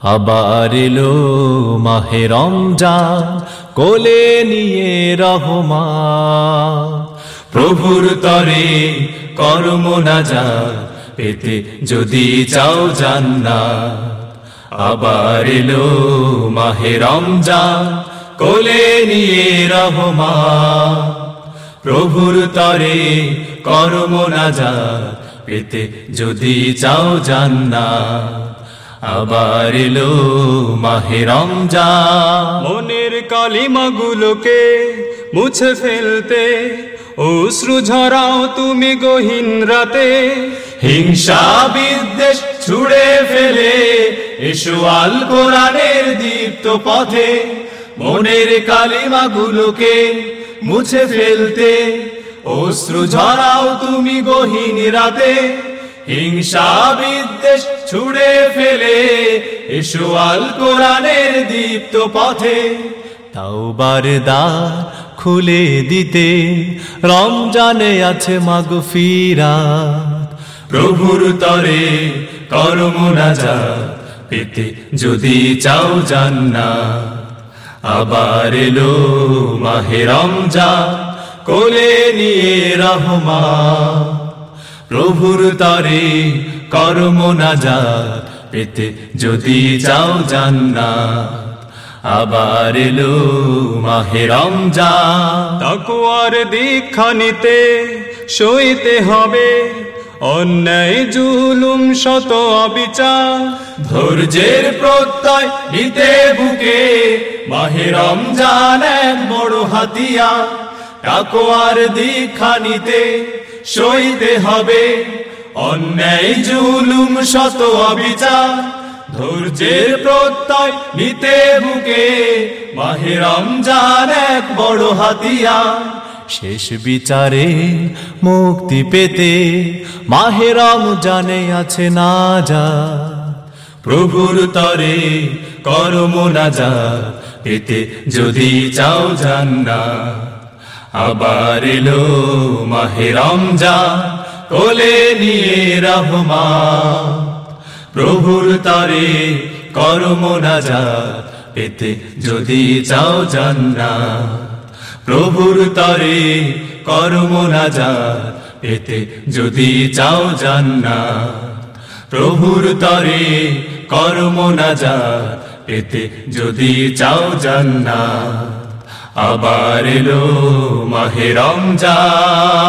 আবার এলো মাহে রমজান, কোলে নিয়ে রহমা প্রভুর তরে কর্ম না যা পেতে যদি চাও জান্না আবার এলো মাহে রমজান, কোলে নিয়ে রহমা প্রভুর তরে কর্ম না যা পেতে যদি চাও জান্না আবার এলো মাহে রমজান। মনের কালিমাগুলোকে মুছে ফেলতে অশ্রু ঝরাও তুমি গহীন রাতে। হিংসা বিদ্বেষ ছুড়ে ফেলে এসো আল কোরআনের দীপ্ত পথে। মনের কালিমাগুলোকে মুছে ফেলতে অশ্রু ঝরাও তুমি গহীন রাতে। হিংসা বিদ্বেষ ছুড়ে ফেলে, এসো আল কোরআনের দীপ্ত পথে। তাওবার দ্বার খুলে দিতে, রমজানে আছে মাগফিরা প্রভুর তরে করম না যা পেতে যদি চাও জান্না আবার এলো মাহে রমজান, কোলে নিয়ে রহমা। প্রভুর তরে কর্ম না যা পেতে যদি চাও জান্না আবার এলো মাহে রমজান। তাকুয়ার দীক্ষা নিতে সইতে হবে অন্যায় জুলুম শত অবিচার। ধৈর্যের প্রত্যয় নিতে বুকে মাহে রমজান এক বড় হাতিয়া টাকোয়ার দীক্ষা নিতে সইতে হবে অন্যায়, জুলুম, শত অবিচার, ধৈর্যের প্রত্যয় নিতে বুকে মাহে রমজান এক বড় হাতিয়া শেষ বিচারে মুক্তি পেতে মাহে জানে আছে না যা প্রভুর তরে করম না যা পেতে যদি চাও জান্না আবার এলো মাহে রমজান কোলে নিয়ে রহমা প্রভুর তরে করম যা পেতে যদি চাও জান্না প্রভুর তরে করম যা পেতে যদি চাও জান্না প্রভুর তরে কর্ম যা পেতে যদি চাও জান্না আবার এলো মাহে রমজান।